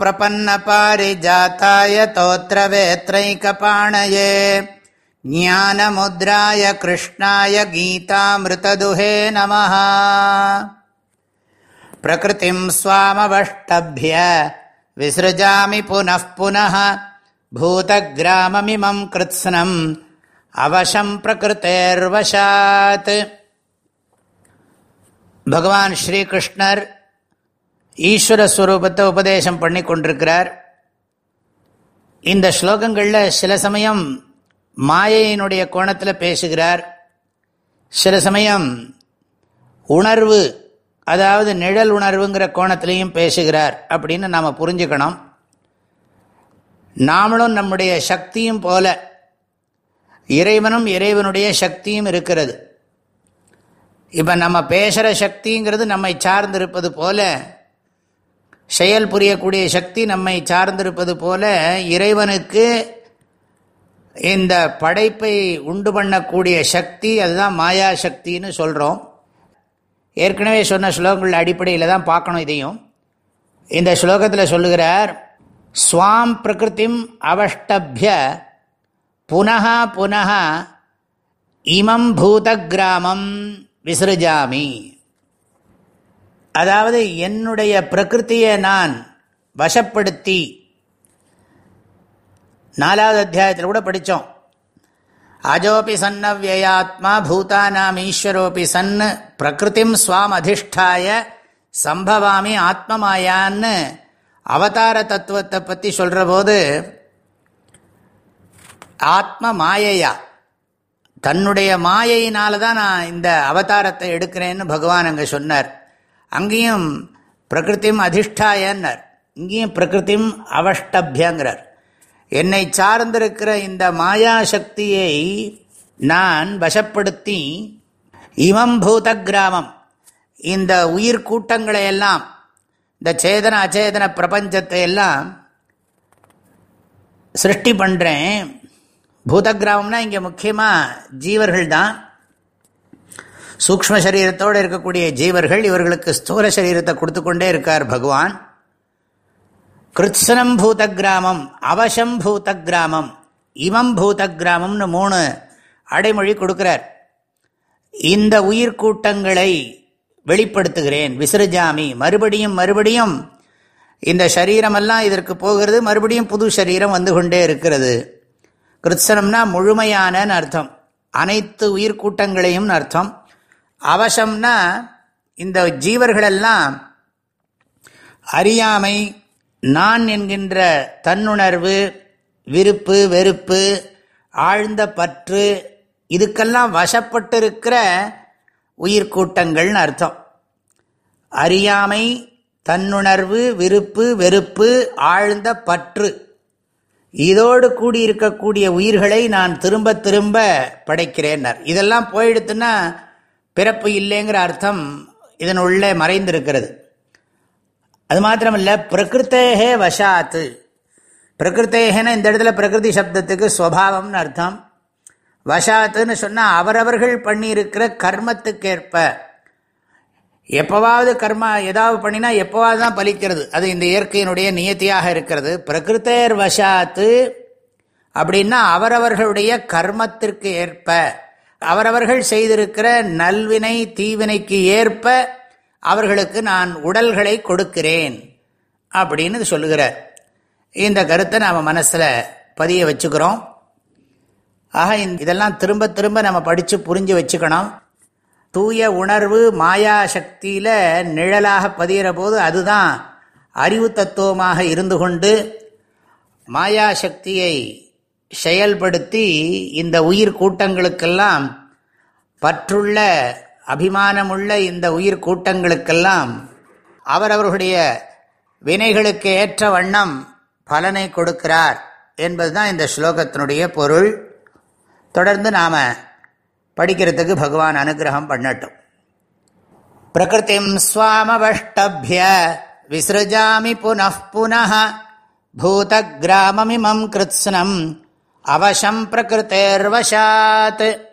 प्रपन्नपारिजाताय तोत्रवेत्रैकपाणये ज्ञानमुद्राय कृष्णाय गीतामृतदुहे नमः प्रकृतिं स्वामवष्टभ्य विसृजामि पुनः पुनः भूतग्राममिमं कृत्स्नम् अवशं प्रकृतेर्वशात् பகவான் ஸ்ரீகிருஷ்ணர் ஈஸ்வர ஸ்வரூபத்தை உபதேசம் பண்ணி கொண்டிருக்கிறார் இந்த ஸ்லோகங்களில் சில சமயம் மாயையினுடைய கோணத்தில் பேசுகிறார். சில சமயம் உணர்வு அதாவது நிழல் உணர்வுங்கிற கோணத்திலையும் பேசுகிறார் அப்படின்னு நாம் புரிஞ்சுக்கணும். நாமளும் நம்முடைய சக்தியும் போல இறைவனும் இறைவனுடைய சக்தியும் இருக்கிறது. இப்போ நம்ம பேசுகிற சக்திங்கிறது நம்மை சார்ந்திருப்பது போல செயல் புரியக்கூடிய சக்தி நம்மை சார்ந்திருப்பது போல இறைவனுக்கு இந்த படைப்பை உண்டு பண்ணக்கூடிய சக்தி அதுதான் மாயா சக்தின்னு சொல்கிறோம் ஏற்கனவே சொன்ன ஸ்லோகங்கள் அடிப்படையில் தான் பார்க்கணும் இதையும். இந்த ஸ்லோகத்தில் சொல்லுகிறார் ஸ்வாம் பிரகிருதிம் அவஷ்டபிய புனக புனக இமம் பூத கிராமம் விசிருஜாமி. அதாவது என்னுடைய பிரகிருத்தியை நான் வசப்படுத்தி நாலாவது அத்தியாயத்தில் கூட படித்தோம் அஜோபி சன்னவியாத்மா பூதானாம் ஈஸ்வரோபி சன் பிரகிருதிம் ஸ்வாம் அதிஷ்டாய சம்பவாமி ஆத்மமாயான்னு அவதார தத்துவத்தை பற்றி சொல்கிற போது ஆத்ம மாயையா. தன்னுடைய மாயையினால தான் நான் இந்த அவதாரத்தை எடுக்கிறேன்னு பகவான் அங்கே சொன்னார். அங்கேயும் பிரகிருத்தியும் அதிஷ்டாயன்னார். இங்கேயும் பிரகிருத்தியும் அவஷ்டபியங்கிறார். என்னை சார்ந்திருக்கிற இந்த மாயா சக்தியை நான் வசப்படுத்தி இமம் பூத கிராமம் இந்த உயிர் கூட்டங்களை எல்லாம் இந்த சேதன அச்சேதன பிரபஞ்சத்தை எல்லாம் சிருஷ்டி பண்ணுறேன் பூத கிராமம்னா இங்கே முக்கியமாக ஜீவர்கள் தான் சூக்ம சரீரத்தோடு இருக்கக்கூடிய ஜீவர்கள் இவர்களுக்கு ஸ்தூல சரீரத்தை கொடுத்து கொண்டே இருக்கார் பகவான். கிருத்சனம் பூத கிராமம் அவசம் பூத கிராமம் இமம் பூத கிராமம்னு மூணு அடைமொழி கொடுக்கிறார். இந்த உயிர் கூட்டங்களை வெளிப்படுத்துகிறேன் விசிறுஜாமி மறுபடியும் மறுபடியும் இந்த சரீரமெல்லாம் இதற்கு போகிறது மறுபடியும் புது சரீரம் வந்து கொண்டே இருக்கிறது. கிருத்சனம்னா முழுமையான அர்த்தம். அனைத்து உயிர்கூட்டங்களையும் அர்த்தம். அவசம்னா இந்த ஜீவர்களெல்லாம் அறியாமை நான் என்கின்ற தன்னுணர்வு விருப்பு வெறுப்பு ஆழ்ந்த பற்று இதுக்கெல்லாம் வசப்பட்டிருக்கிற உயிர்கூட்டங்கள்னு அர்த்தம். அறியாமை தன்னுணர்வு விருப்பு வெறுப்பு ஆழ்ந்த பற்று இதோடு கூடியிருக்கக்கூடிய உயிர்களை நான் திரும்ப திரும்ப படைக்கிறேன்னர். இதெல்லாம் போயிடுத்துன்னா பிறப்பு இல்லைங்கிற அர்த்தம் இதனுள்ளே மறைந்திருக்கிறது. அது மாத்திரமல்ல பிரகிருத்தேகே வசாத்து பிரகிருத்தேகன இந்த இடத்துல பிரகிருதி சப்தத்துக்கு ஸ்வபாவம்னு அர்த்தம். வசாத்துன்னு சொன்னால் அவரவர்கள் பண்ணியிருக்கிற கர்மத்துக்கேற்ப. எப்போவாவது கர்மா ஏதாவது பண்ணினா எப்போவாவது தான் பலிக்கிறது. அது இந்த இயற்கையினுடைய நியத்தியாக இருக்கிறது. பிரகிருத்தேர் வசாத்து அப்படின்னா அவரவர்களுடைய கர்மத்திற்கு ஏற்ப. அவரவர்கள் செய்திருக்கிற நல்வினை தீவினைக்கு ஏற்ப அவர்களுக்கு நான் உடல்களை கொடுக்கிறேன் அப்படின்னு சொல்லுகிறார். இந்த கருத்தை நாம் மனசில் பதிய வச்சுக்கிறோம். ஆக இதெல்லாம் திரும்ப திரும்ப நம்ம படித்து புரிஞ்சு வச்சுக்கணும். தூய உணர்வு மாயா சக்தியில் நிழலாக பதிகிற போது அதுதான் அறிவு தத்துவமாக இருந்து கொண்டு மாயா சக்தியை செயல்படுத்தி இந்த உயிர் கூட்டங்களுக்கெல்லாம் பற்றுள்ள அபிமானமுள்ள இந்த உயிர் கூட்டங்களுக்கெல்லாம் அவரவர்களுடைய வினைகளுக்கு ஏற்ற வண்ணம் பலனை கொடுக்கிறார் என்பதுதான் இந்த ஸ்லோகத்தினுடைய பொருள். தொடர்ந்து நாம் படிக்கிறதுக்கு பகவான் அனுகிரகம் பண்ணட்டும். பிரகிருதிம் ஸ்வாமவஷ்டபிய விசிருஜாமி புனః புனः பூதகிராமமிமம் கிருத்ஸ்னம் அவசம் பிரகிருத்தேர்வசாத்.